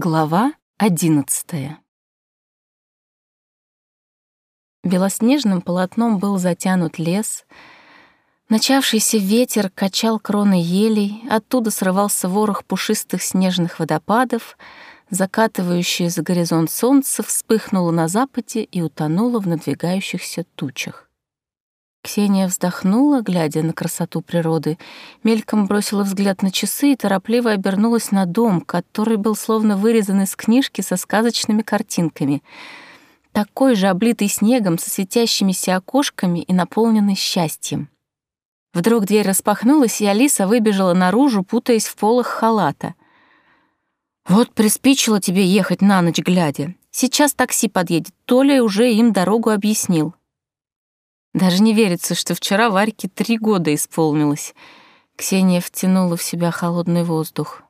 Глава одиннадцатая Белоснежным полотном был затянут лес. Начавшийся ветер качал кроны елей, оттуда срывался ворох пушистых снежных водопадов, закатывающее за горизонт солнце вспыхнуло на западе и утонуло в надвигающихся тучах. Ксения вздохнула, глядя на красоту природы, мельком бросила взгляд на часы и торопливо обернулась на дом, который был словно вырезан из книжки со сказочными картинками. Такой же облитый снегом, со светящимися окошками и наполненный счастьем. Вдруг дверь распахнулась, и Алиса выбежала наружу, путаясь в полах халата. «Вот приспичило тебе ехать на ночь глядя. Сейчас такси подъедет, Толя уже им дорогу объяснил». Даже не верится, что вчера Варьке три года исполнилось. Ксения втянула в себя холодный воздух.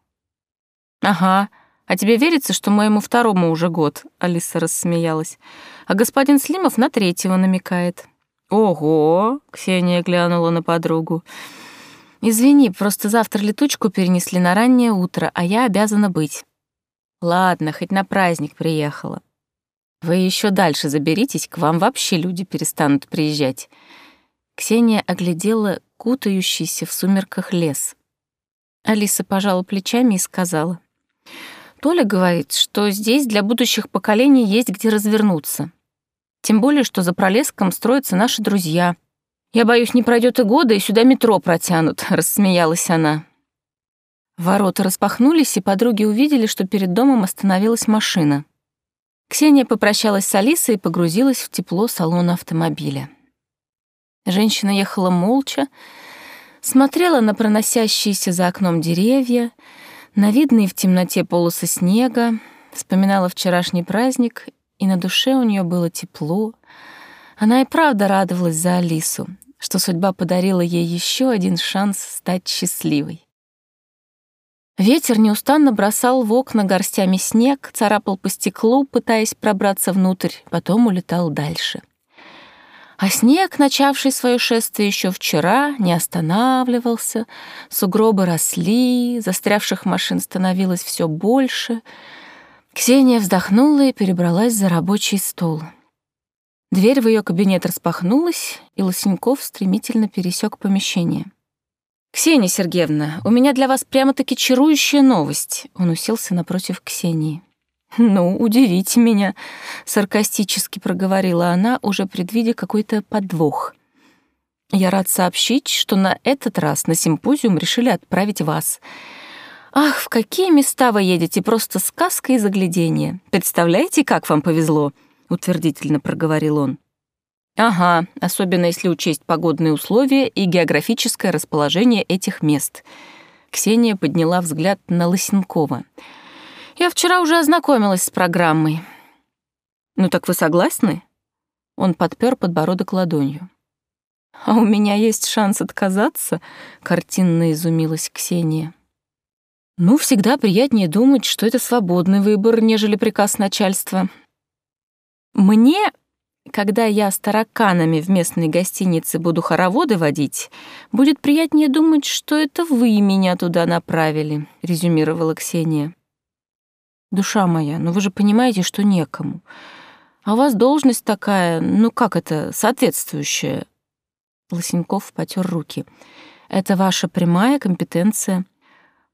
«Ага, а тебе верится, что моему второму уже год?» Алиса рассмеялась. «А господин Слимов на третьего намекает». «Ого!» — Ксения глянула на подругу. «Извини, просто завтра летучку перенесли на раннее утро, а я обязана быть». «Ладно, хоть на праздник приехала». Вы еще дальше заберитесь, к вам вообще люди перестанут приезжать. Ксения оглядела кутающийся в сумерках лес. Алиса пожала плечами и сказала. Толя говорит, что здесь для будущих поколений есть где развернуться. Тем более, что за пролеском строятся наши друзья. Я боюсь, не пройдет и года, и сюда метро протянут, рассмеялась она. Ворота распахнулись, и подруги увидели, что перед домом остановилась машина. Ксения попрощалась с Алисой и погрузилась в тепло салона автомобиля. Женщина ехала молча, смотрела на проносящиеся за окном деревья, на видные в темноте полосы снега, вспоминала вчерашний праздник, и на душе у нее было тепло. Она и правда радовалась за Алису, что судьба подарила ей еще один шанс стать счастливой. Ветер неустанно бросал в окна горстями снег, царапал по стеклу, пытаясь пробраться внутрь, потом улетал дальше. А снег, начавший свое шествие еще вчера, не останавливался, сугробы росли, застрявших машин становилось все больше. Ксения вздохнула и перебралась за рабочий стол. Дверь в ее кабинет распахнулась, и Лосеньков стремительно пересек помещение — «Ксения Сергеевна, у меня для вас прямо-таки чарующая новость». Он уселся напротив Ксении. «Ну, удивите меня», — саркастически проговорила она, уже предвидя какой-то подвох. «Я рад сообщить, что на этот раз на симпозиум решили отправить вас. Ах, в какие места вы едете, просто сказка и заглядение. Представляете, как вам повезло?» — утвердительно проговорил он. Ага, особенно если учесть погодные условия и географическое расположение этих мест. Ксения подняла взгляд на Лысенкова. Я вчера уже ознакомилась с программой. Ну так вы согласны? Он подпер подбородок ладонью. А у меня есть шанс отказаться? Картинно изумилась Ксения. Ну, всегда приятнее думать, что это свободный выбор, нежели приказ начальства. Мне когда я с тараканами в местной гостинице буду хороводы водить, будет приятнее думать, что это вы меня туда направили», — резюмировала Ксения. «Душа моя, ну вы же понимаете, что некому. А у вас должность такая, ну как это, соответствующая». Лосеньков потер руки. «Это ваша прямая компетенция.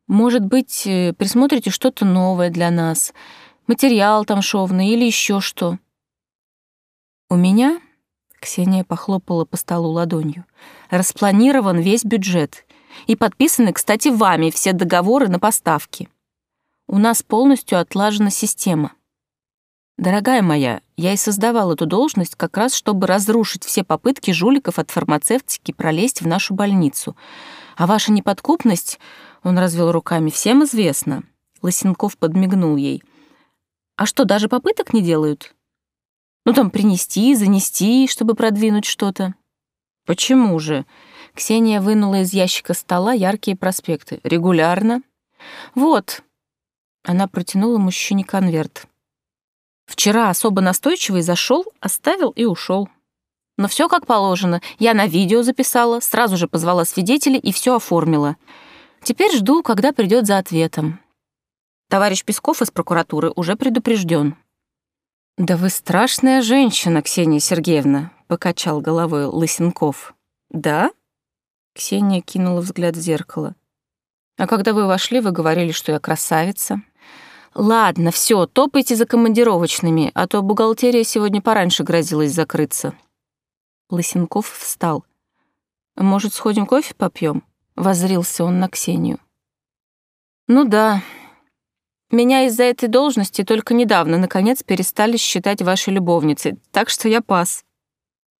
Может быть, э, присмотрите что-то новое для нас, материал там шовный или еще что». «У меня...» — Ксения похлопала по столу ладонью. «Распланирован весь бюджет. И подписаны, кстати, вами все договоры на поставки. У нас полностью отлажена система. Дорогая моя, я и создавал эту должность как раз, чтобы разрушить все попытки жуликов от фармацевтики пролезть в нашу больницу. А ваша неподкупность, он развел руками, всем известна. Лысенков подмигнул ей. А что, даже попыток не делают? Ну, там принести, занести, чтобы продвинуть что-то. Почему же? Ксения вынула из ящика стола яркие проспекты. Регулярно. Вот. Она протянула мужчине конверт. Вчера особо настойчивый зашел, оставил и ушел. Но все как положено. Я на видео записала, сразу же позвала свидетелей и все оформила. Теперь жду, когда придет за ответом. Товарищ Песков из прокуратуры уже предупрежден. «Да вы страшная женщина, Ксения Сергеевна», — покачал головой Лысенков. «Да?» — Ксения кинула взгляд в зеркало. «А когда вы вошли, вы говорили, что я красавица». «Ладно, все, топайте за командировочными, а то бухгалтерия сегодня пораньше грозилась закрыться». Лысенков встал. «Может, сходим кофе попьем? воззрился он на Ксению. «Ну да. Меня из-за этой должности только недавно, наконец, перестали считать вашей любовницей, так что я пас».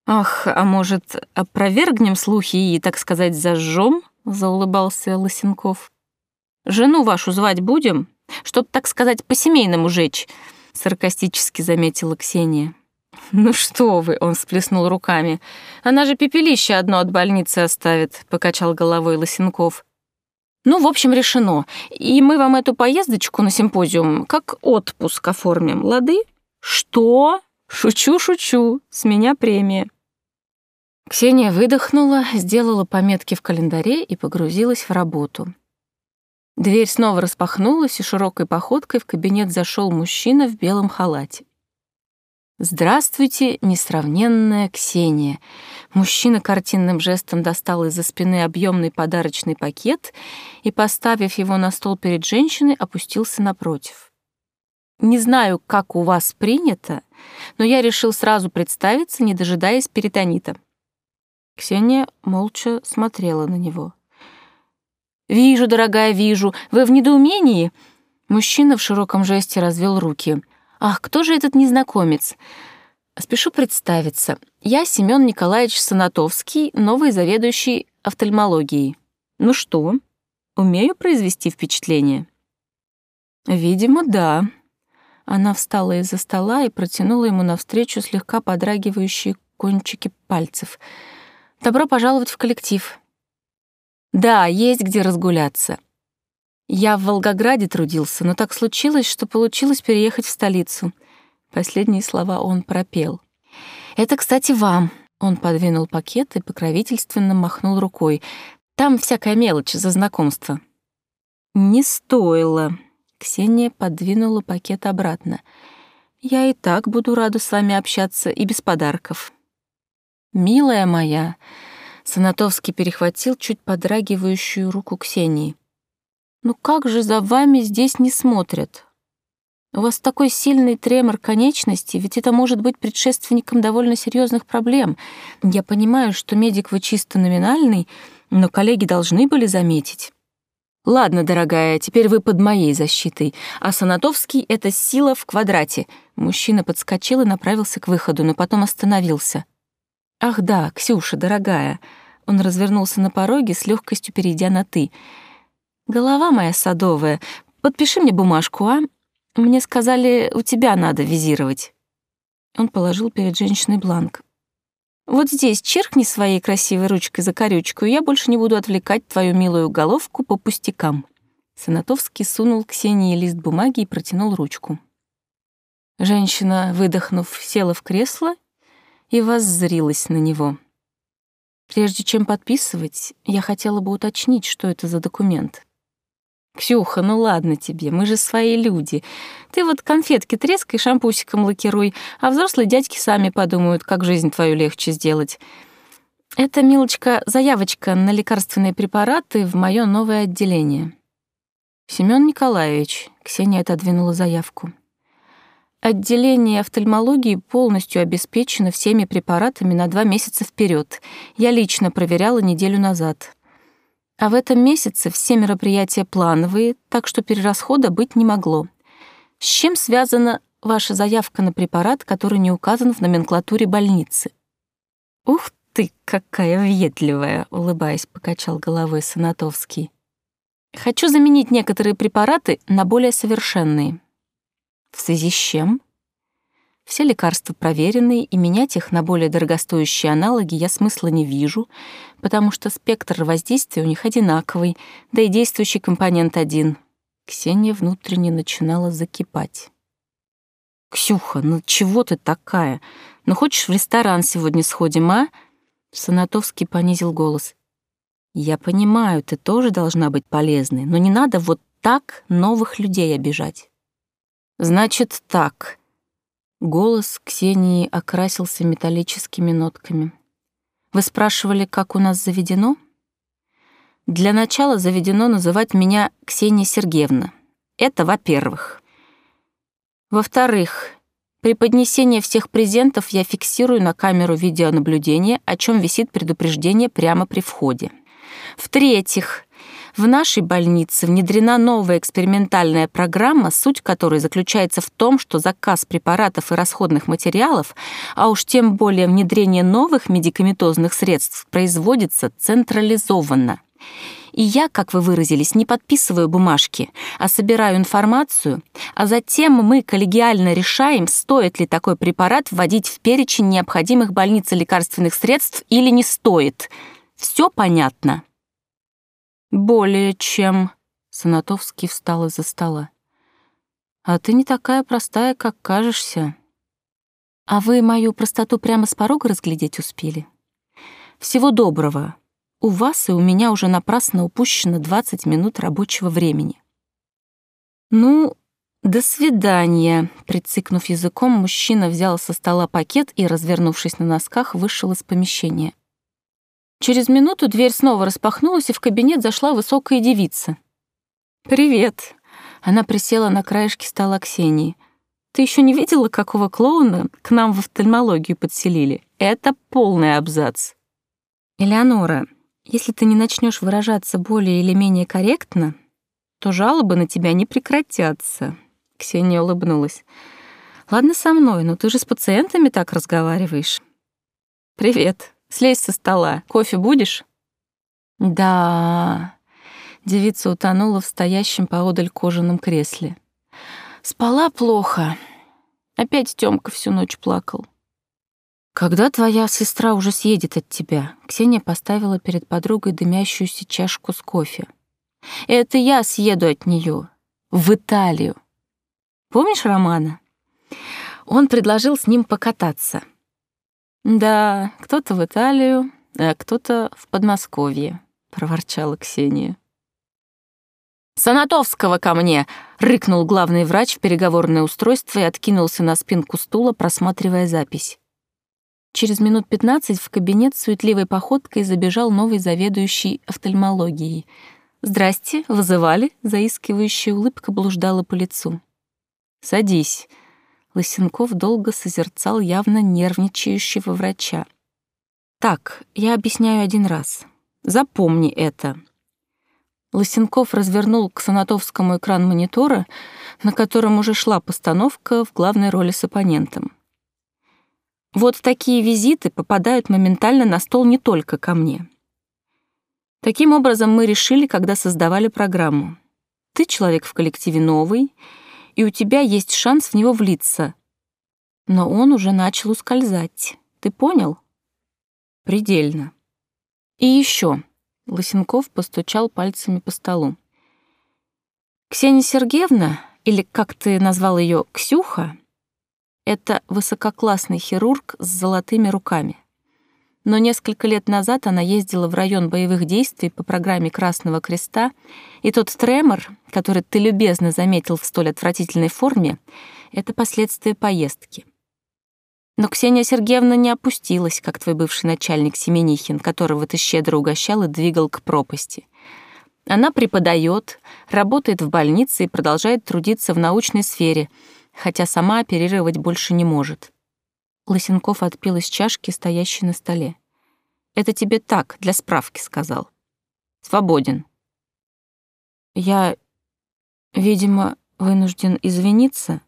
«Ах, а может, опровергнем слухи и, так сказать, зажжем?» — заулыбался Лысенков. «Жену вашу звать будем, чтоб, так сказать, по-семейному жечь», — саркастически заметила Ксения. «Ну что вы!» — он сплеснул руками. «Она же пепелище одно от больницы оставит», — покачал головой Лысенков. Ну, в общем, решено. И мы вам эту поездочку на симпозиум как отпуск оформим, лады? Что? Шучу, шучу. С меня премия. Ксения выдохнула, сделала пометки в календаре и погрузилась в работу. Дверь снова распахнулась, и широкой походкой в кабинет зашел мужчина в белом халате. «Здравствуйте, несравненная Ксения!» Мужчина картинным жестом достал из-за спины объемный подарочный пакет и, поставив его на стол перед женщиной, опустился напротив. «Не знаю, как у вас принято, но я решил сразу представиться, не дожидаясь перитонита». Ксения молча смотрела на него. «Вижу, дорогая, вижу. Вы в недоумении?» Мужчина в широком жесте развел руки — Ах, кто же этот незнакомец? Спешу представиться. Я Семён Николаевич Санатовский, новый заведующий офтальмологией. Ну что, умею произвести впечатление? Видимо, да. Она встала из-за стола и протянула ему навстречу слегка подрагивающие кончики пальцев. Добро пожаловать в коллектив. Да, есть где разгуляться. Я в Волгограде трудился, но так случилось, что получилось переехать в столицу. Последние слова он пропел. «Это, кстати, вам». Он подвинул пакет и покровительственно махнул рукой. «Там всякая мелочь за знакомство». «Не стоило». Ксения подвинула пакет обратно. «Я и так буду рада с вами общаться и без подарков». «Милая моя», Санатовский перехватил чуть подрагивающую руку Ксении. Ну как же за вами здесь не смотрят? У вас такой сильный тремор конечности, ведь это может быть предшественником довольно серьезных проблем. Я понимаю, что медик вы чисто номинальный, но коллеги должны были заметить. Ладно, дорогая, теперь вы под моей защитой, а Санатовский — это сила в квадрате. Мужчина подскочил и направился к выходу, но потом остановился. Ах да, Ксюша, дорогая. Он развернулся на пороге, с легкостью перейдя на «ты». «Голова моя садовая, подпиши мне бумажку, а? Мне сказали, у тебя надо визировать». Он положил перед женщиной бланк. «Вот здесь чиркни своей красивой ручкой за корючку, и я больше не буду отвлекать твою милую головку по пустякам». Санатовский сунул Ксении лист бумаги и протянул ручку. Женщина, выдохнув, села в кресло и воззрилась на него. Прежде чем подписывать, я хотела бы уточнить, что это за документ. «Ксюха, ну ладно тебе, мы же свои люди. Ты вот конфетки трескай, шампусиком лакируй, а взрослые дядьки сами подумают, как жизнь твою легче сделать. Это, милочка, заявочка на лекарственные препараты в моё новое отделение». Семён Николаевич, Ксения отодвинула заявку. Отделение офтальмологии полностью обеспечено всеми препаратами на два месяца вперед. Я лично проверяла неделю назад. А в этом месяце все мероприятия плановые, так что перерасхода быть не могло. С чем связана ваша заявка на препарат, который не указан в номенклатуре больницы? Ух ты, какая въедливая, улыбаясь, покачал головой Санатовский. Хочу заменить некоторые препараты на более совершенные. В связи с чем? Все лекарства проверены, и менять их на более дорогостоящие аналоги я смысла не вижу, потому что спектр воздействия у них одинаковый, да и действующий компонент один. Ксения внутренне начинала закипать. «Ксюха, ну чего ты такая? Ну хочешь в ресторан сегодня сходим, а?» Санатовский понизил голос. «Я понимаю, ты тоже должна быть полезной, но не надо вот так новых людей обижать. Значит так. Голос Ксении окрасился металлическими нотками. Вы спрашивали, как у нас заведено? Для начала заведено называть меня Ксения Сергеевна. Это во-первых. Во-вторых, при поднесении всех презентов я фиксирую на камеру видеонаблюдения, о чем висит предупреждение прямо при входе. В-третьих, в нашей больнице внедрена новая экспериментальная программа, суть которой заключается в том, что заказ препаратов и расходных материалов, а уж тем более внедрение новых медикаментозных средств, производится централизованно. И я, как вы выразились, не подписываю бумажки, а собираю информацию, а затем мы коллегиально решаем, стоит ли такой препарат вводить в перечень необходимых больнице лекарственных средств или не стоит. Все понятно? Более чем. Санатовский встал из-за стола. А ты не такая простая, как кажешься. А вы мою простоту прямо с порога разглядеть успели? Всего доброго. У вас и у меня уже напрасно упущено 20 минут рабочего времени. Ну, до свидания. Прицикнув языком, мужчина взял со стола пакет и, развернувшись на носках, вышел из помещения. Через минуту дверь снова распахнулась, и в кабинет зашла высокая девица. «Привет!» Она присела на краешке стола Ксении. «Ты еще не видела, какого клоуна к нам в офтальмологию подселили? Это полный абзац». «Элеонора, если ты не начнешь выражаться более или менее корректно, то жалобы на тебя не прекратятся. Ксения улыбнулась. Ладно со мной, но ты же с пациентами так разговариваешь. Привет. Слезь со стола. Кофе будешь? Да. Девица утонула в стоящем поодаль кожаном кресле. Спала плохо. Опять Тёмка всю ночь плакал. «Когда твоя сестра уже съедет от тебя?» Ксения поставила перед подругой дымящуюся чашку с кофе. «Это я съеду от нее В Италию. Помнишь Романа?» Он предложил с ним покататься. «Да, кто-то в Италию, а кто-то в Подмосковье», — проворчала Ксения. «Санатовского ко мне!» — рыкнул главный врач в переговорное устройство и откинулся на спинку стула, просматривая запись. Через минут пятнадцать в кабинет суетливой походкой забежал новый заведующий офтальмологией. «Здрасте, вызывали?» — заискивающая улыбка блуждала по лицу. «Садись». Лысенков долго созерцал явно нервничающего врача. «Так, я объясняю один раз. Запомни это». Лысенков развернул к Санатовскому экран монитора, на котором уже шла постановка в главной роли с оппонентом. Вот такие визиты попадают моментально на стол не только ко мне. Таким образом мы решили, когда создавали программу. Ты человек в коллективе новый, и у тебя есть шанс в него влиться. Но он уже начал ускользать. Ты понял? Предельно. И еще. Лысенков постучал пальцами по столу. Ксения Сергеевна, или как ты назвал ее, Ксюха, это высококлассный хирург с золотыми руками. Но несколько лет назад она ездила в район боевых действий по программе Красного Креста, и тот тремор, который ты любезно заметил в столь отвратительной форме, это последствия поездки. Но Ксения Сергеевна не опустилась, как твой бывший начальник Семенихин, которого ты щедро угощал и двигал к пропасти. Она преподает, работает в больнице и продолжает трудиться в научной сфере — хотя сама оперировать больше не может. Лысенков отпил из чашки, стоящей на столе. «Это тебе так, для справки», — сказал. «Свободен». Я, видимо, вынужден извиниться.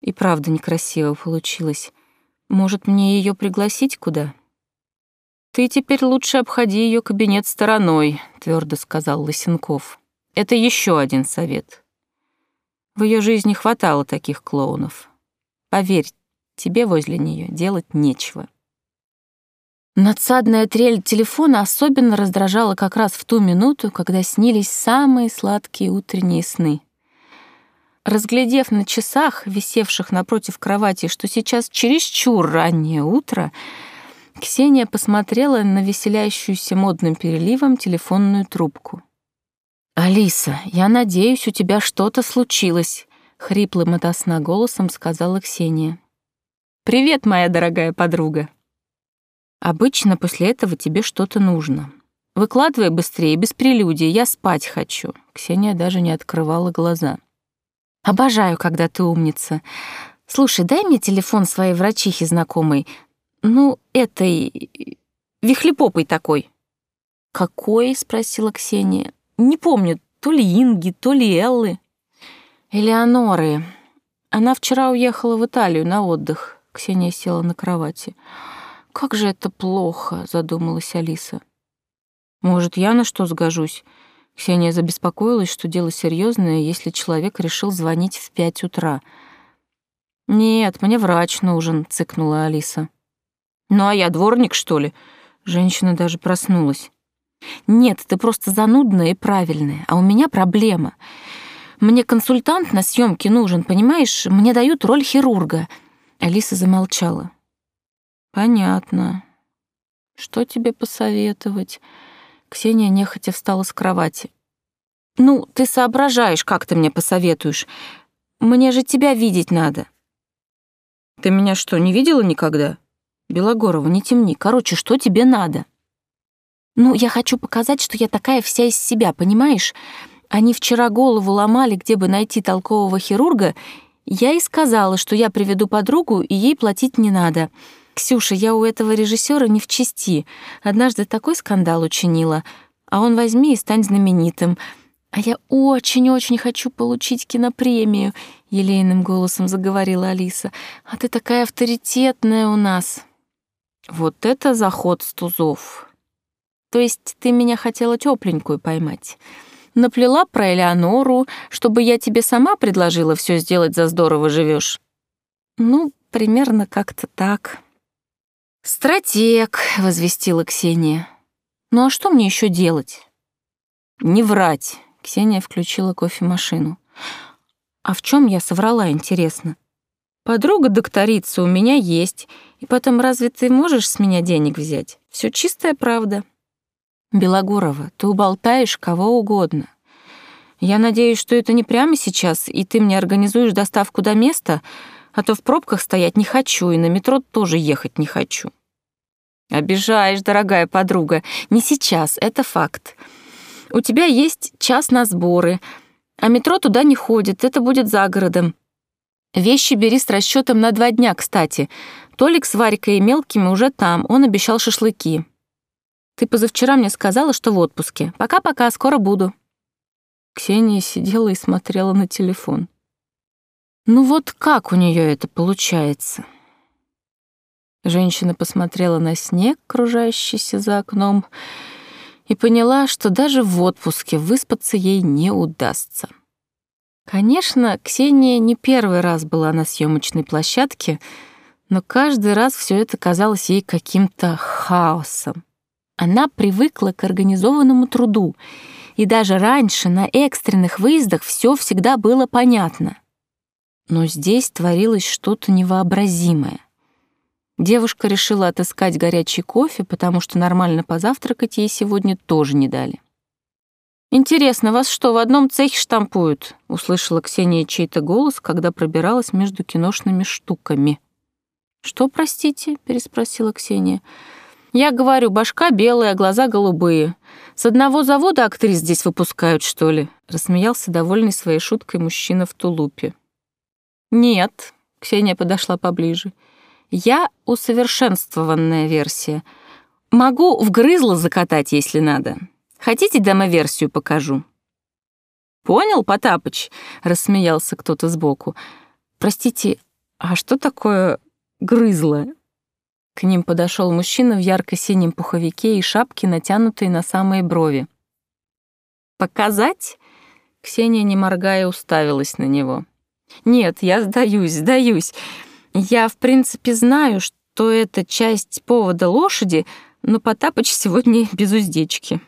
И правда некрасиво получилось. Может, мне ее пригласить куда? Ты теперь лучше обходи ее кабинет стороной, твердо сказал Лысенков. Это еще один совет. В ее жизни хватало таких клоунов. Поверь, тебе возле нее делать нечего. Надсадная трель телефона особенно раздражала как раз в ту минуту, когда снились самые сладкие утренние сны. Разглядев на часах, висевших напротив кровати, что сейчас чересчур раннее утро, Ксения посмотрела на веселящуюся модным переливом телефонную трубку. «Алиса, я надеюсь, у тебя что-то случилось», — хриплым от голосом сказала Ксения. «Привет, моя дорогая подруга». «Обычно после этого тебе что-то нужно. Выкладывай быстрее, без прелюдий, я спать хочу». Ксения даже не открывала глаза. «Обожаю, когда ты умница. Слушай, дай мне телефон своей врачихи знакомой. Ну, этой... вихлепопой такой». «Какой?» — спросила Ксения. Не помню, то ли Инги, то ли Эллы. Элеоноры. Она вчера уехала в Италию на отдых. Ксения села на кровати. «Как же это плохо», — задумалась Алиса. «Может, я на что сгожусь?» Ксения забеспокоилась, что дело серьезное, если человек решил звонить в пять утра. «Нет, мне врач нужен», — цыкнула Алиса. «Ну а я дворник, что ли?» Женщина даже проснулась. Нет, ты просто занудная и правильная, а у меня проблема. Мне консультант на съемке нужен, понимаешь? Мне дают роль хирурга. Алиса замолчала. Понятно. Что тебе посоветовать? Ксения нехотя встала с кровати. Ну, ты соображаешь, как ты мне посоветуешь. Мне же тебя видеть надо. Ты меня что, не видела никогда? Белогорова, не темни. Короче, что тебе надо? Ну, я хочу показать, что я такая вся из себя, понимаешь? Они вчера голову ломали, где бы найти толкового хирурга. Я и сказала, что я приведу подругу, и ей платить не надо. Ксюша, я у этого режиссера не в чести. Однажды такой скандал учинила, а он возьми и стань знаменитым. А я очень-очень хочу получить кинопремию, елейным голосом заговорила Алиса. А ты такая авторитетная у нас. Вот это заход с тузов. То есть ты меня хотела тепленькую поймать. Наплела про Элеонору, чтобы я тебе сама предложила все сделать за здорово живешь. Ну, примерно как-то так. Стратег, возвестила Ксения. Ну а что мне еще делать? Не врать. Ксения включила кофемашину. А в чем я соврала, интересно? Подруга-докторица у меня есть, и потом разве ты можешь с меня денег взять? Все чистая правда. Белогорова, ты уболтаешь кого угодно. Я надеюсь, что это не прямо сейчас, и ты мне организуешь доставку до места, а то в пробках стоять не хочу, и на метро тоже ехать не хочу. Обижаешь, дорогая подруга. Не сейчас, это факт. У тебя есть час на сборы, а метро туда не ходит, это будет за городом. Вещи бери с расчетом на два дня, кстати. Толик с Варькой и мелкими уже там, он обещал шашлыки. Ты позавчера мне сказала, что в отпуске. Пока-пока, скоро буду». Ксения сидела и смотрела на телефон. «Ну вот как у нее это получается?» Женщина посмотрела на снег, кружащийся за окном, и поняла, что даже в отпуске выспаться ей не удастся. Конечно, Ксения не первый раз была на съемочной площадке, но каждый раз все это казалось ей каким-то хаосом. Она привыкла к организованному труду, и даже раньше на экстренных выездах все всегда было понятно. Но здесь творилось что-то невообразимое. Девушка решила отыскать горячий кофе, потому что нормально позавтракать ей сегодня тоже не дали. «Интересно, вас что, в одном цехе штампуют?» — услышала Ксения чей-то голос, когда пробиралась между киношными штуками. «Что, простите?» — переспросила Ксения. Я говорю, башка белая, глаза голубые. С одного завода актрис здесь выпускают, что ли?» Рассмеялся довольный своей шуткой мужчина в тулупе. «Нет», — Ксения подошла поближе. «Я усовершенствованная версия. Могу вгрызло закатать, если надо. Хотите, демоверсию покажу?» «Понял, Потапыч?» — рассмеялся кто-то сбоку. «Простите, а что такое грызло?» К ним подошел мужчина в ярко-синем пуховике и шапке, натянутой на самые брови. «Показать?» Ксения, не моргая, уставилась на него. «Нет, я сдаюсь, сдаюсь. Я, в принципе, знаю, что это часть повода лошади, но Потапыч сегодня без уздечки».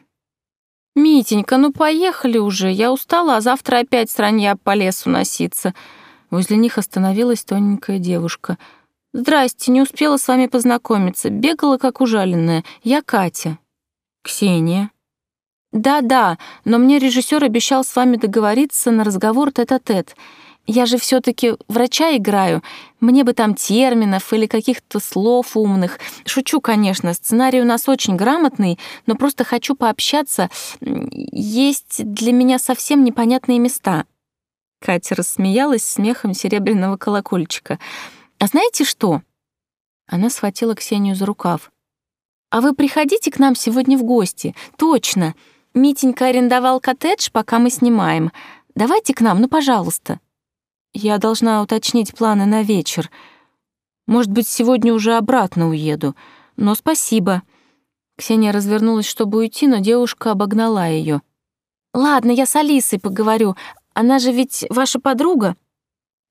«Митенька, ну поехали уже, я устала, а завтра опять сранья по лесу носиться». Возле них остановилась тоненькая девушка — «Здрасте, не успела с вами познакомиться. Бегала, как ужаленная. Я Катя». «Ксения». Да-да, но мне режиссер обещал с вами договориться на разговор тет-а-тет. Я же все таки врача играю. Мне бы там терминов или каких-то слов умных. Шучу, конечно, сценарий у нас очень грамотный, но просто хочу пообщаться. Есть для меня совсем непонятные места. Катя рассмеялась смехом серебряного колокольчика. «А знаете что?» Она схватила Ксению за рукав. «А вы приходите к нам сегодня в гости. Точно. Митенька арендовал коттедж, пока мы снимаем. Давайте к нам, ну, пожалуйста». «Я должна уточнить планы на вечер. Может быть, сегодня уже обратно уеду. Но спасибо». Ксения развернулась, чтобы уйти, но девушка обогнала ее. «Ладно, я с Алисой поговорю. Она же ведь ваша подруга.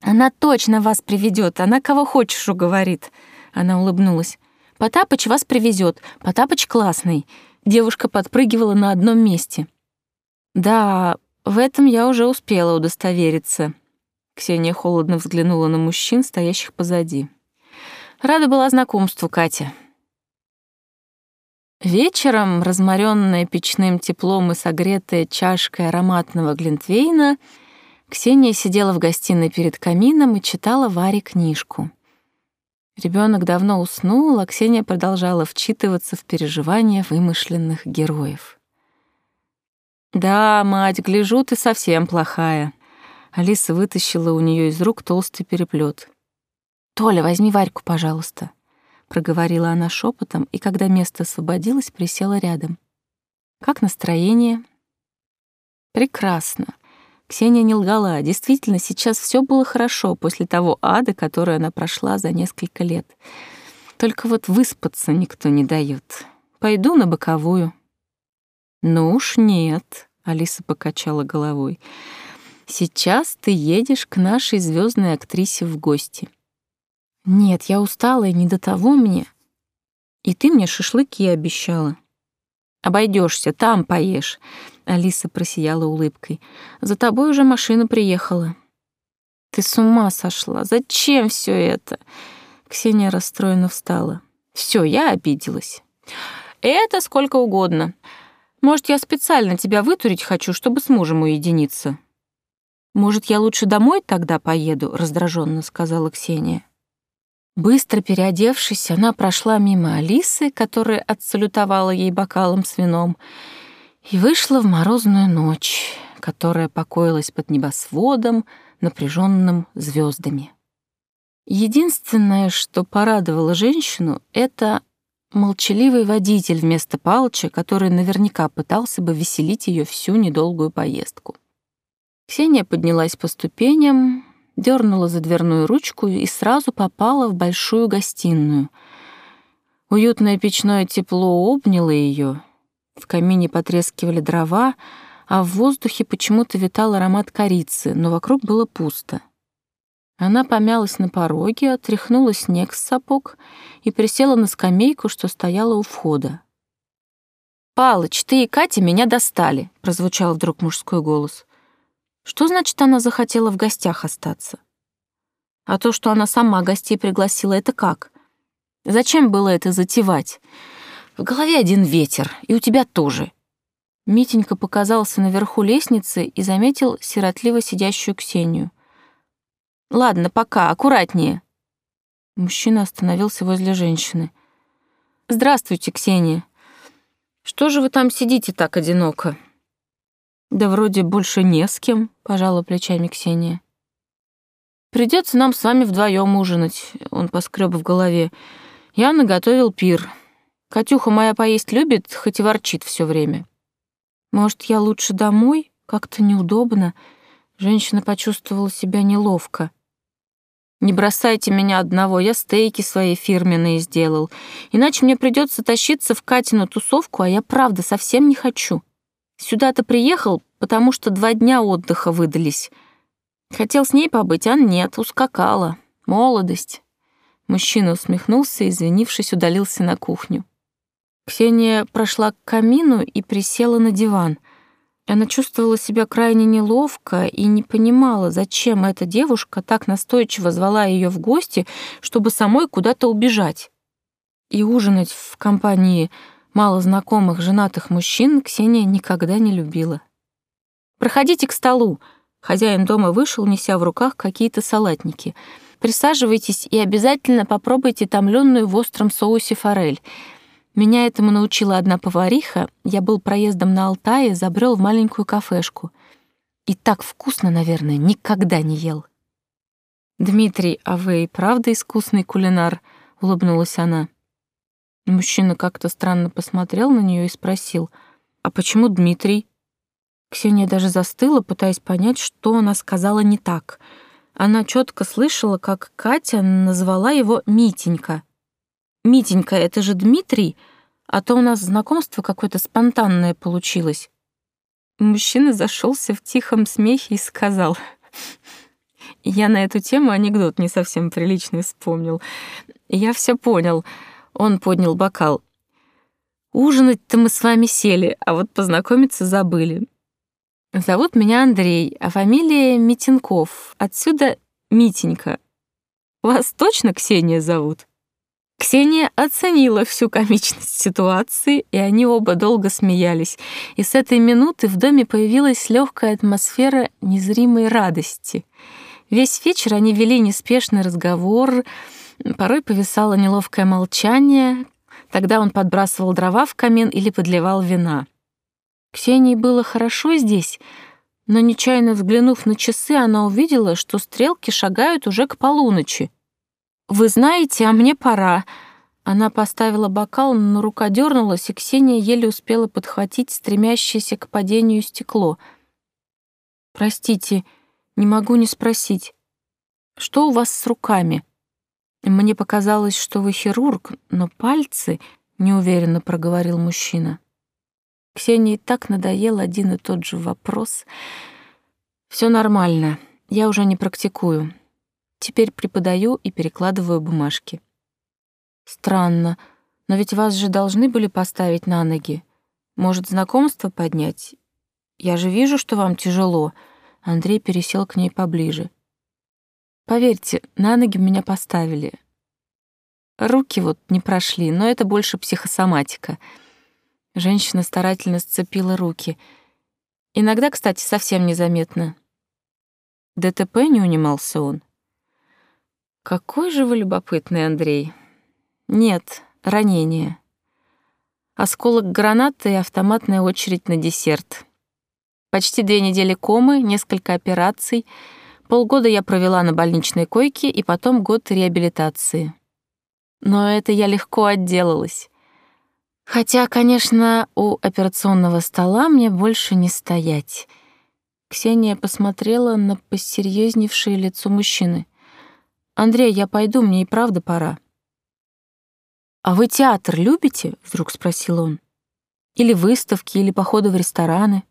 Она точно вас приведет. Она кого хочешь уговорит. Она улыбнулась. Потапыч вас привезет. Потапыч классный. Девушка подпрыгивала на одном месте. Да, в этом я уже успела удостовериться. Ксения холодно взглянула на мужчин, стоящих позади. Рада была знакомству, Катя. Вечером, разморенная печным теплом и согретая чашкой ароматного глинтвейна, Ксения сидела в гостиной перед камином и читала Варе книжку. Ребенок давно уснул, а Ксения продолжала вчитываться в переживания вымышленных героев. «Да, мать, гляжу, ты совсем плохая». Алиса вытащила у нее из рук толстый переплет. «Толя, возьми Варьку, пожалуйста» проговорила она шепотом, и когда место освободилось, присела рядом. Как настроение? Прекрасно. Ксения не лгала, действительно, сейчас все было хорошо после того ада, который она прошла за несколько лет. Только вот выспаться никто не дает. Пойду на боковую. Ну уж нет, Алиса покачала головой. Сейчас ты едешь к нашей звездной актрисе в гости. Нет, я устала, и не до того мне. И ты мне шашлыки обещала. Обойдешься, там поешь. Алиса просияла улыбкой. За тобой уже машина приехала. Ты с ума сошла. Зачем все это? Ксения расстроенно встала. Все, я обиделась. Это сколько угодно. Может, я специально тебя вытурить хочу, чтобы с мужем уединиться. Может, я лучше домой тогда поеду, раздраженно сказала Ксения. Быстро переодевшись, она прошла мимо Алисы, которая отсалютовала ей бокалом с вином, и вышла в морозную ночь, которая покоилась под небосводом, напряженным звездами. Единственное, что порадовало женщину, это молчаливый водитель вместо Палыча, который наверняка пытался бы веселить ее всю недолгую поездку. Ксения поднялась по ступеням, дернула за дверную ручку и сразу попала в большую гостиную. Уютное печное тепло обняло ее. В камине потрескивали дрова, а в воздухе почему-то витал аромат корицы, но вокруг было пусто. Она помялась на пороге, отряхнула снег с сапог и присела на скамейку, что стояла у входа. «Палыч, ты и Катя меня достали», — прозвучал вдруг мужской голос. Что значит, она захотела в гостях остаться? А то, что она сама гостей пригласила, это как? Зачем было это затевать? В голове один ветер, и у тебя тоже. Митенька показался наверху лестницы и заметил сиротливо сидящую Ксению. «Ладно, пока, аккуратнее». Мужчина остановился возле женщины. «Здравствуйте, Ксения. Что же вы там сидите так одиноко?» Да вроде больше не с кем, пожала плечами Ксения. Придется нам с вами вдвоем ужинать, он поскреб в голове. Я наготовил пир. Катюха моя поесть любит, хоть и ворчит все время. Может, я лучше домой? Как-то неудобно. Женщина почувствовала себя неловко. Не бросайте меня одного, я стейки свои фирменные сделал. Иначе мне придется тащиться в Катину тусовку, а я правда совсем не хочу. Сюда-то приехал, потому что два дня отдыха выдались. Хотел с ней побыть, а нет, ускакала. Молодость. Мужчина усмехнулся и, извинившись, удалился на кухню. Ксения прошла к камину и присела на диван. Она чувствовала себя крайне неловко и не понимала, зачем эта девушка так настойчиво звала ее в гости, чтобы самой куда-то убежать. И ужинать в компании Мало знакомых женатых мужчин Ксения никогда не любила. «Проходите к столу», Хозяин дома вышел, неся в руках какие-то салатники. «Присаживайтесь и обязательно попробуйте томленную в остром соусе форель. Меня этому научила одна повариха. Я был проездом на Алтае, забрел в маленькую кафешку. И так вкусно, наверное, никогда не ел». «Дмитрий, а вы и правда искусный кулинар?» — улыбнулась она. Мужчина как-то странно посмотрел на нее и спросил, «А почему Дмитрий?» Ксения даже застыла, пытаясь понять, что она сказала не так. Она четко слышала, как Катя назвала его Митенька. «Митенька, это же Дмитрий, а то у нас знакомство какое-то спонтанное получилось». Мужчина зашелся в тихом смехе и сказал... Я на эту тему анекдот не совсем приличный вспомнил. Я все понял. Он поднял бокал. Ужинать-то мы с вами сели, а вот познакомиться забыли. Зовут меня Андрей, а фамилия Митенков. Отсюда Митенька. Вас точно Ксения зовут? Ксения оценила всю комичность ситуации, и они оба долго смеялись. И с этой минуты в доме появилась легкая атмосфера незримой радости. Весь вечер они вели неспешный разговор, порой повисало неловкое молчание, тогда он подбрасывал дрова в камин или подливал вина. Ксении было хорошо здесь, но нечаянно взглянув на часы, она увидела, что стрелки шагают уже к полуночи. «Вы знаете, а мне пора». Она поставила бокал, но рука дернулась, и Ксения еле успела подхватить стремящееся к падению стекло. «Простите, не могу не спросить. Что у вас с руками?» «Мне показалось, что вы хирург, но пальцы...» — неуверенно проговорил мужчина. Ксении так надоел один и тот же вопрос. Все нормально, я уже не практикую. Теперь преподаю и перекладываю бумажки. Странно, но ведь вас же должны были поставить на ноги. Может, знакомство поднять? Я же вижу, что вам тяжело. Андрей пересел к ней поближе. Поверьте, на ноги меня поставили. Руки вот не прошли, но это больше психосоматика — Женщина старательно сцепила руки. Иногда, кстати, совсем незаметно. ДТП не унимался он. Какой же вы любопытный, Андрей. Нет, ранение. Осколок гранаты и автоматная очередь на десерт. Почти две недели комы, несколько операций. Полгода я провела на больничной койке и потом год реабилитации. Но это я легко отделалась. Хотя, конечно, у операционного стола мне больше не стоять. Ксения посмотрела на посерьезневшее лицо мужчины. «Андрей, я пойду, мне и правда пора». «А вы театр любите?» — вдруг спросил он. «Или выставки, или походы в рестораны?»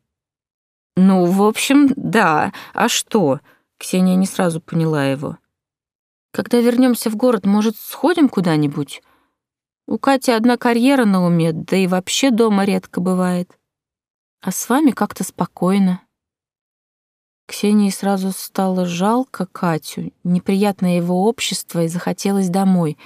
«Ну, в общем, да. А что?» Ксения не сразу поняла его. «Когда вернемся в город, может, сходим куда-нибудь?» У Кати одна карьера на уме, да и вообще дома редко бывает. А с вами как-то спокойно. Ксении сразу стало жалко Катю, неприятное его общество, и захотелось домой.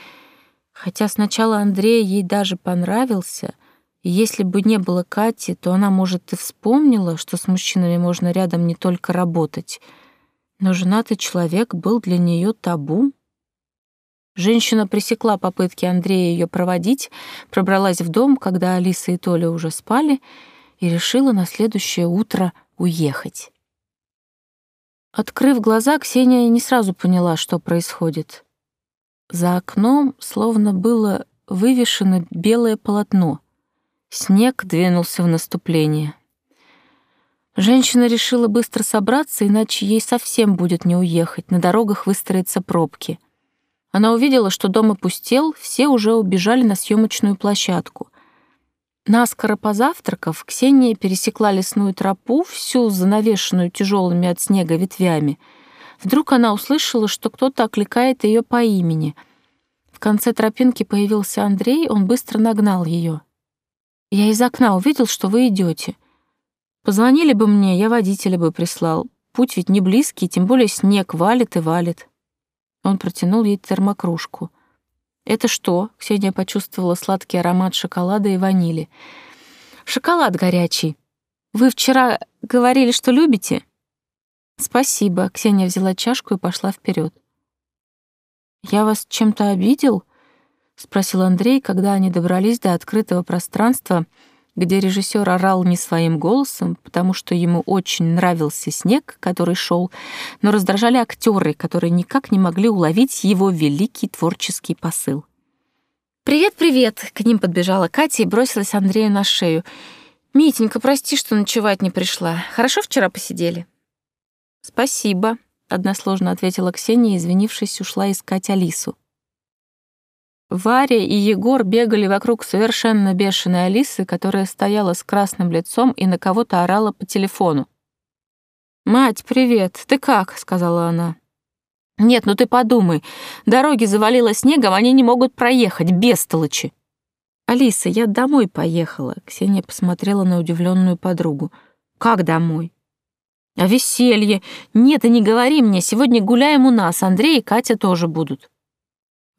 Хотя сначала Андрей ей даже понравился, и если бы не было Кати, то она, может, и вспомнила, что с мужчинами можно рядом не только работать. Но женатый человек был для нее табу. Женщина пресекла попытки Андрея ее проводить, пробралась в дом, когда Алиса и Толя уже спали, и решила на следующее утро уехать. Открыв глаза, Ксения не сразу поняла, что происходит. За окном словно было вывешено белое полотно. Снег двинулся в наступление. Женщина решила быстро собраться, иначе ей совсем будет не уехать, на дорогах выстроятся пробки — она увидела, что дом опустел, все уже убежали на съемочную площадку. Наскоро позавтракав, Ксения пересекла лесную тропу, всю занавешенную тяжелыми от снега ветвями. Вдруг она услышала, что кто-то окликает ее по имени. В конце тропинки появился Андрей, он быстро нагнал ее. «Я из окна увидел, что вы идете. Позвонили бы мне, я водителя бы прислал. Путь ведь не близкий, тем более снег валит и валит». Он протянул ей термокружку. «Это что?» — Ксения почувствовала сладкий аромат шоколада и ванили. «Шоколад горячий. Вы вчера говорили, что любите?» «Спасибо», — Ксения взяла чашку и пошла вперед. «Я вас чем-то обидел?» — спросил Андрей, когда они добрались до открытого пространства, где режиссер орал не своим голосом, потому что ему очень нравился снег, который шел, но раздражали актеры, которые никак не могли уловить его великий творческий посыл. «Привет, привет!» — к ним подбежала Катя и бросилась Андрею на шею. «Митенька, прости, что ночевать не пришла. Хорошо вчера посидели?» «Спасибо», — односложно ответила Ксения, извинившись, ушла искать Алису. Варя и Егор бегали вокруг совершенно бешеной Алисы, которая стояла с красным лицом и на кого-то орала по телефону. «Мать, привет, ты как?» — сказала она. «Нет, ну ты подумай, дороги завалило снегом, они не могут проехать, бестолочи!» «Алиса, я домой поехала», — Ксения посмотрела на удивленную подругу. «Как домой?» «А веселье? Нет, и не говори мне, сегодня гуляем у нас, Андрей и Катя тоже будут».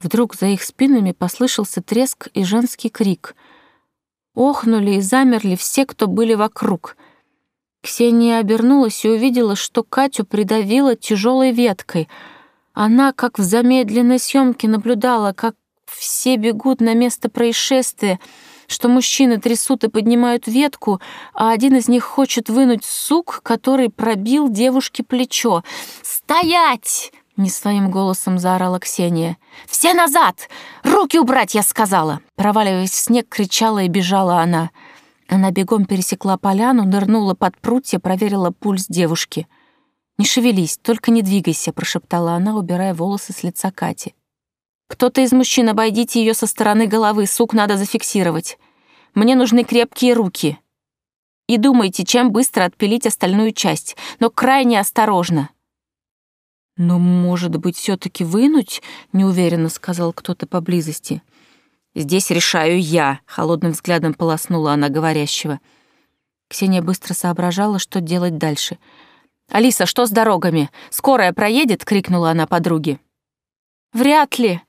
Вдруг за их спинами послышался треск и женский крик. Охнули и замерли все, кто были вокруг. Ксения обернулась и увидела, что Катю придавило тяжелой веткой. Она, как в замедленной съемке, наблюдала, как все бегут на место происшествия, что мужчины трясут и поднимают ветку, а один из них хочет вынуть сук, который пробил девушке плечо. «Стоять!» Не своим голосом заорала Ксения. «Все назад! Руки убрать, я сказала!» Проваливаясь в снег, кричала и бежала она. Она бегом пересекла поляну, нырнула под прутья, проверила пульс девушки. «Не шевелись, только не двигайся», — прошептала она, убирая волосы с лица Кати. «Кто-то из мужчин, обойдите ее со стороны головы, сук надо зафиксировать. Мне нужны крепкие руки. И думайте, чем быстро отпилить остальную часть, но крайне осторожно. «Но, может быть, все таки вынуть?» — неуверенно сказал кто-то поблизости. «Здесь решаю я», — холодным взглядом полоснула она говорящего. Ксения быстро соображала, что делать дальше. «Алиса, что с дорогами? Скорая проедет?» — крикнула она подруге. «Вряд ли».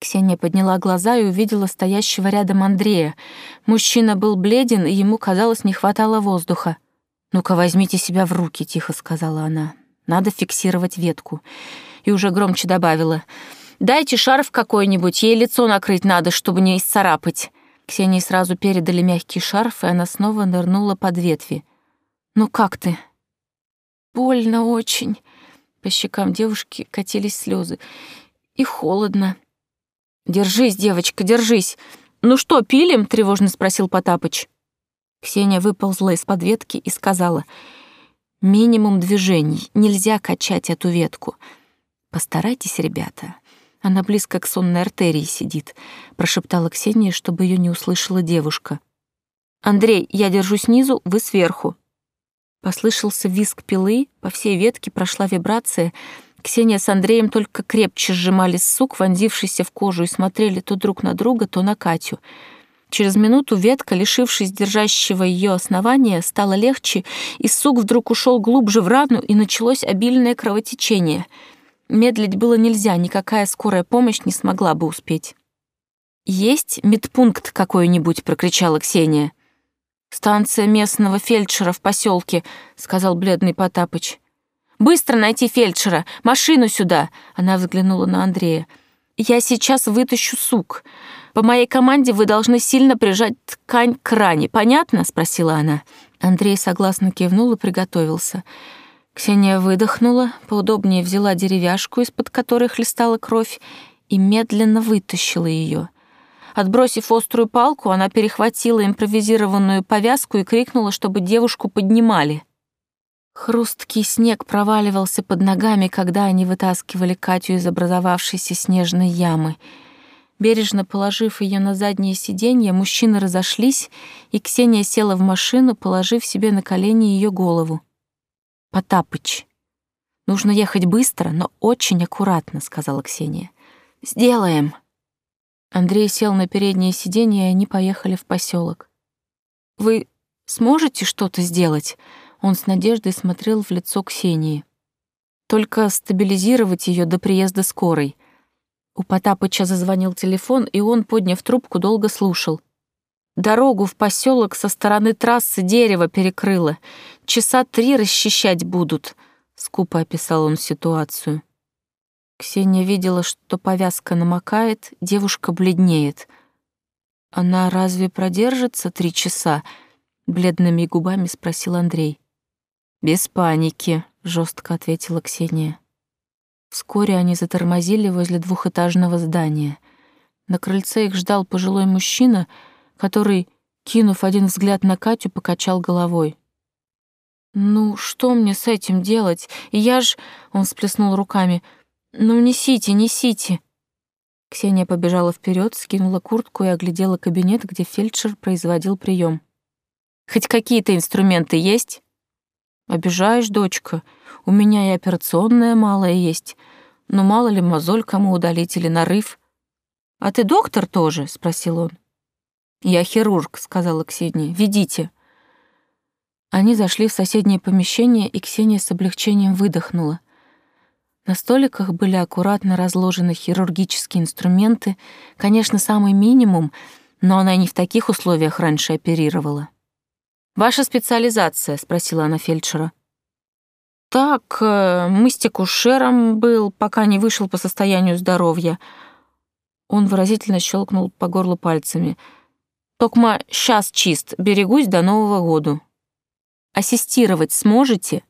Ксения подняла глаза и увидела стоящего рядом Андрея. Мужчина был бледен, и ему, казалось, не хватало воздуха. «Ну-ка, возьмите себя в руки», — тихо сказала она. Надо фиксировать ветку. И уже громче добавила. «Дайте шарф какой-нибудь, ей лицо накрыть надо, чтобы не исцарапать». Ксении сразу передали мягкий шарф, и она снова нырнула под ветви. «Ну как ты?» «Больно очень». По щекам девушки катились слезы. «И холодно». «Держись, девочка, держись. Ну что, пилим?» — тревожно спросил Потапыч. Ксения выползла из-под ветки и сказала — Минимум движений, нельзя качать эту ветку. Постарайтесь, ребята. Она близко к сонной артерии сидит, прошептала Ксения, чтобы ее не услышала девушка. Андрей, я держу снизу, вы сверху. Послышался визг пилы, по всей ветке прошла вибрация. Ксения с Андреем только крепче сжимали сук, вонзившийся в кожу, и смотрели то друг на друга, то на Катю — Через минуту ветка, лишившись держащего ее основания, стала легче, и сук вдруг ушел глубже в рану, и началось обильное кровотечение. Медлить было нельзя, никакая скорая помощь не смогла бы успеть. «Есть медпункт какой-нибудь?» — прокричала Ксения. «Станция местного фельдшера в поселке, сказал бледный Потапыч. «Быстро найти фельдшера! Машину сюда!» Она взглянула на Андрея. «Я сейчас вытащу сук. По моей команде вы должны сильно прижать ткань к ране, понятно?» — спросила она. Андрей согласно кивнул и приготовился. Ксения выдохнула, поудобнее взяла деревяшку, из-под которой хлестала кровь, и медленно вытащила ее. Отбросив острую палку, она перехватила импровизированную повязку и крикнула, чтобы девушку поднимали. Хрусткий снег проваливался под ногами, когда они вытаскивали Катю из образовавшейся снежной ямы — Бережно положив ее на заднее сиденье, мужчины разошлись, и Ксения села в машину, положив себе на колени ее голову. «Потапыч, нужно ехать быстро, но очень аккуратно», — сказала Ксения. «Сделаем». Андрей сел на переднее сиденье, и они поехали в поселок. «Вы сможете что-то сделать?» Он с надеждой смотрел в лицо Ксении. «Только стабилизировать ее до приезда скорой. У Потапыча зазвонил телефон, и он, подняв трубку, долго слушал. Дорогу в поселок со стороны трассы дерево перекрыло. Часа три расчищать будут, — скупо описал он ситуацию. Ксения видела, что повязка намокает, девушка бледнеет. «Она разве продержится три часа?» — бледными губами спросил Андрей. «Без паники», — жестко ответила Ксения. Вскоре они затормозили возле двухэтажного здания. На крыльце их ждал пожилой мужчина, который, кинув один взгляд на Катю, покачал головой. «Ну, что мне с этим делать? Я ж...» — он всплеснул руками — «Ну, несите, несите!» Ксения побежала вперед, скинула куртку и оглядела кабинет, где фельдшер производил прием. «Хоть какие-то инструменты есть?» «Обижаешь, дочка. У меня и операционная малая есть. Но мало ли мозоль кому удалить или нарыв». «А ты доктор тоже?» — спросил он. «Я хирург», — сказала Ксения. «Ведите». Они зашли в соседнее помещение, и Ксения с облегчением выдохнула. На столиках были аккуратно разложены хирургические инструменты, конечно, самый минимум, но она не в таких условиях раньше оперировала. «Ваша специализация?» — спросила она фельдшера. «Так, э, мыстикушером был, пока не вышел по состоянию здоровья». Он выразительно щелкнул по горлу пальцами. «Токма сейчас чист, берегусь до Нового года. Ассистировать сможете?»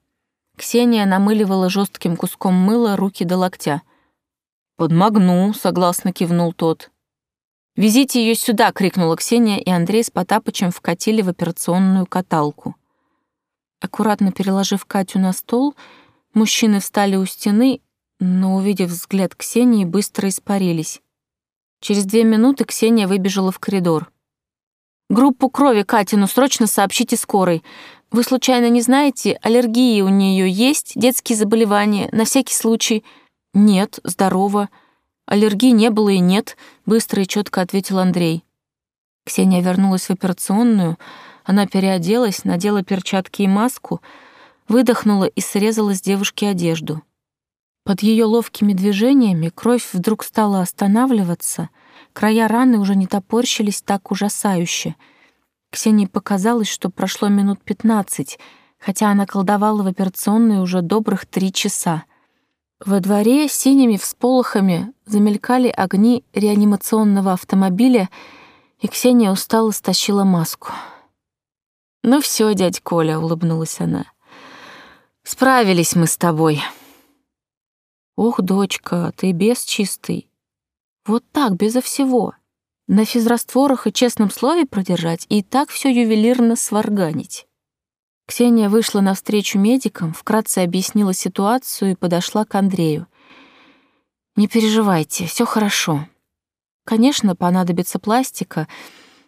Ксения намыливала жестким куском мыла руки до локтя. «Подмогну», — согласно кивнул тот. «Везите ее сюда!» — крикнула Ксения, и Андрей с Потапычем вкатили в операционную каталку. Аккуратно переложив Катю на стол, мужчины встали у стены, но, увидев взгляд Ксении, быстро испарились. Через две минуты Ксения выбежала в коридор. «Группу крови Катину срочно сообщите скорой. Вы случайно не знаете, аллергии у нее есть, детские заболевания, на всякий случай? Нет, здорово. Аллергии не было и нет, быстро и четко ответил Андрей. Ксения вернулась в операционную, она переоделась, надела перчатки и маску, выдохнула и срезала с девушки одежду. Под ее ловкими движениями кровь вдруг стала останавливаться, края раны уже не топорщились так ужасающе — Ксении показалось, что прошло минут пятнадцать, хотя она колдовала в операционной уже добрых три часа. Во дворе синими всполохами замелькали огни реанимационного автомобиля, и Ксения устало стащила маску. «Ну все, дядь Коля», — улыбнулась она. «Справились мы с тобой». «Ох, дочка, ты без чистый. Вот так, безо всего на физрастворах и честном слове продержать и так все ювелирно сварганить. Ксения вышла навстречу медикам, вкратце объяснила ситуацию и подошла к Андрею. «Не переживайте, все хорошо. Конечно, понадобится пластика.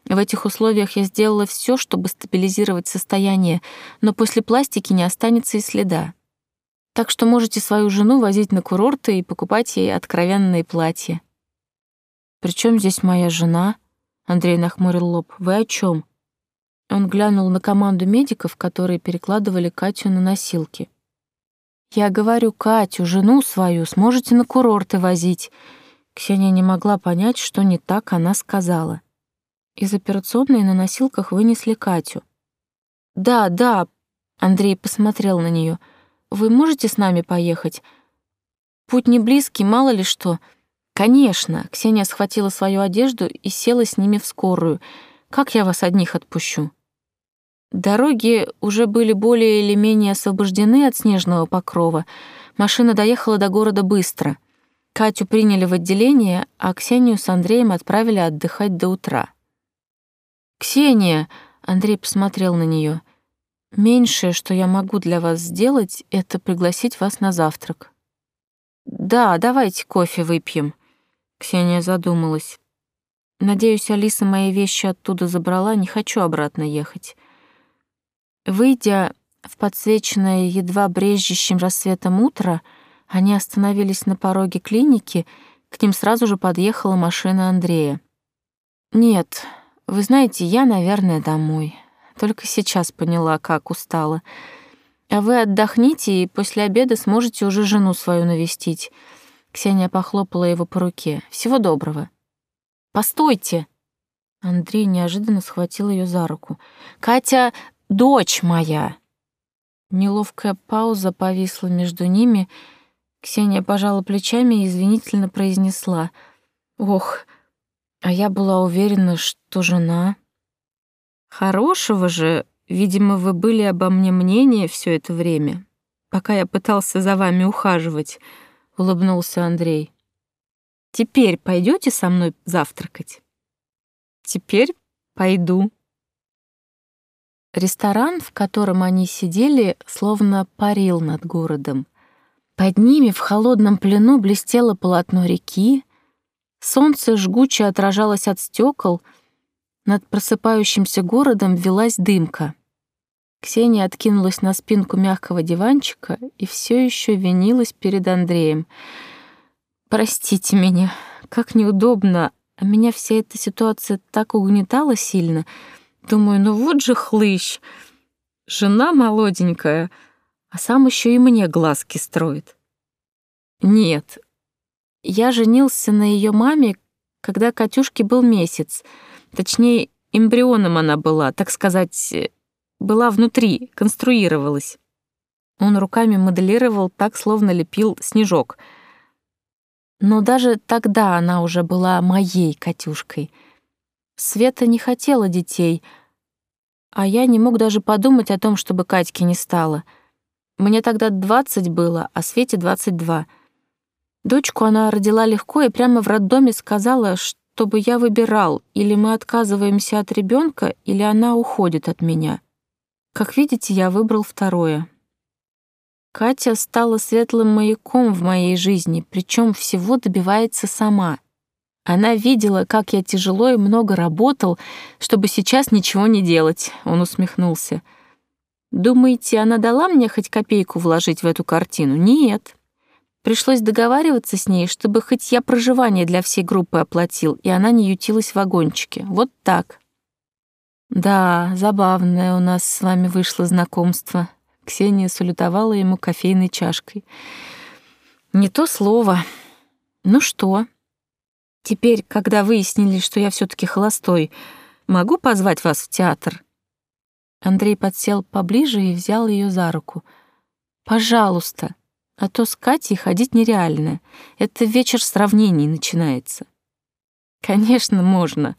В этих условиях я сделала все, чтобы стабилизировать состояние, но после пластики не останется и следа. Так что можете свою жену возить на курорты и покупать ей откровенные платья. «При чем здесь моя жена?» Андрей нахмурил лоб. «Вы о чем? Он глянул на команду медиков, которые перекладывали Катю на носилки. «Я говорю, Катю, жену свою, сможете на курорты возить». Ксения не могла понять, что не так она сказала. Из операционной на носилках вынесли Катю. «Да, да», — Андрей посмотрел на нее. «Вы можете с нами поехать? Путь не близкий, мало ли что». «Конечно!» — Ксения схватила свою одежду и села с ними в скорую. «Как я вас одних отпущу?» Дороги уже были более или менее освобождены от снежного покрова. Машина доехала до города быстро. Катю приняли в отделение, а Ксению с Андреем отправили отдыхать до утра. «Ксения!» — Андрей посмотрел на нее. «Меньшее, что я могу для вас сделать, это пригласить вас на завтрак». «Да, давайте кофе выпьем», Ксения задумалась. Надеюсь, Алиса мои вещи оттуда забрала, не хочу обратно ехать. Выйдя в подсвеченное едва брежущим рассветом утро, они остановились на пороге клиники, к ним сразу же подъехала машина Андрея. «Нет, вы знаете, я, наверное, домой. Только сейчас поняла, как устала. А вы отдохните и после обеда сможете уже жену свою навестить. Ксения похлопала его по руке. «Всего доброго». «Постойте!» Андрей неожиданно схватил ее за руку. «Катя, дочь моя!» Неловкая пауза повисла между ними. Ксения пожала плечами и извинительно произнесла. «Ох, а я была уверена, что жена...» «Хорошего же, видимо, вы были обо мне мнения все это время, пока я пытался за вами ухаживать», — улыбнулся Андрей. «Теперь пойдете со мной завтракать?» Теперь пойду. Ресторан, в котором они сидели, словно парил над городом. Под ними в холодном плену блестело полотно реки, солнце жгуче отражалось от стекол, над просыпающимся городом велась дымка. Ксения откинулась на спинку мягкого диванчика и все еще винилась перед Андреем. «Простите меня, как неудобно а меня вся эта ситуация так угнетала сильно. Думаю, ну вот же хлыщ. Жена молоденькая, а сам еще и мне глазки строит. Нет, я женился на ее маме, когда Катюшке был месяц. Точнее, эмбрионом она была, так сказать, была внутри, конструировалась. Он руками моделировал так, словно лепил снежок — но даже тогда она уже была моей Катюшкой. Света не хотела детей, а я не мог даже подумать о том, чтобы Катьке не стало. Мне тогда двадцать было, а Свете двадцать два. Дочку она родила легко и прямо в роддоме сказала, чтобы я выбирал, или мы отказываемся от ребенка, или она уходит от меня. Как видите, я выбрал второе. Катя стала светлым маяком в моей жизни, причем всего добивается сама. Она видела, как я тяжело и много работал, чтобы сейчас ничего не делать. Он усмехнулся. Думаете, она дала мне хоть копейку вложить в эту картину? Нет. Пришлось договариваться с ней, чтобы хоть я проживание для всей группы оплатил, и она не ютилась в вагончике. Вот так. Да, забавное у нас с вами вышло знакомство. Ксения салютовала ему кофейной чашкой. «Не то слово. Ну что? Теперь, когда выяснили, что я все таки холостой, могу позвать вас в театр?» Андрей подсел поближе и взял ее за руку. «Пожалуйста, а то с Катей ходить нереально. Это вечер сравнений начинается». «Конечно, можно»,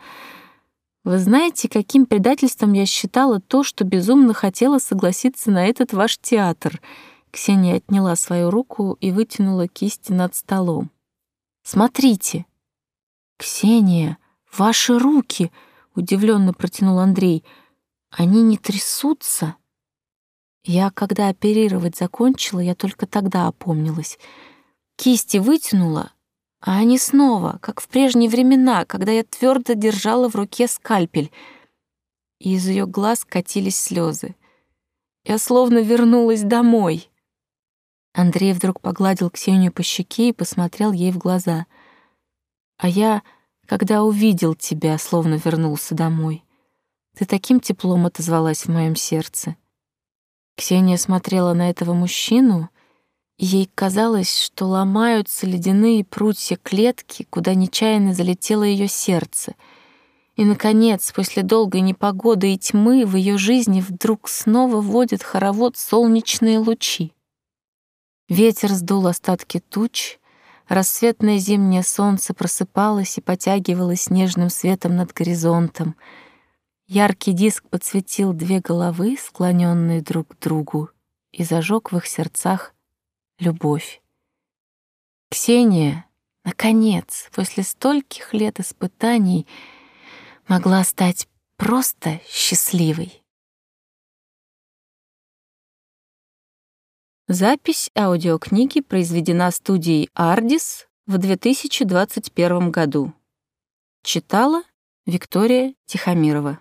вы знаете, каким предательством я считала то, что безумно хотела согласиться на этот ваш театр? Ксения отняла свою руку и вытянула кисти над столом. Смотрите. Ксения, ваши руки, удивленно протянул Андрей. Они не трясутся. Я, когда оперировать закончила, я только тогда опомнилась. Кисти вытянула, а они снова, как в прежние времена, когда я твердо держала в руке скальпель, и из ее глаз катились слезы. Я словно вернулась домой. Андрей вдруг погладил Ксению по щеке и посмотрел ей в глаза. А я, когда увидел тебя, словно вернулся домой. Ты таким теплом отозвалась в моем сердце. Ксения смотрела на этого мужчину — Ей казалось, что ломаются ледяные прутья клетки, куда нечаянно залетело ее сердце. И, наконец, после долгой непогоды и тьмы в ее жизни вдруг снова водят хоровод солнечные лучи. Ветер сдул остатки туч, рассветное зимнее солнце просыпалось и потягивалось нежным светом над горизонтом. Яркий диск подсветил две головы, склоненные друг к другу, и зажег в их сердцах любовь. Ксения, наконец, после стольких лет испытаний, могла стать просто счастливой. Запись аудиокниги произведена студией «Ардис» в 2021 году. Читала Виктория Тихомирова.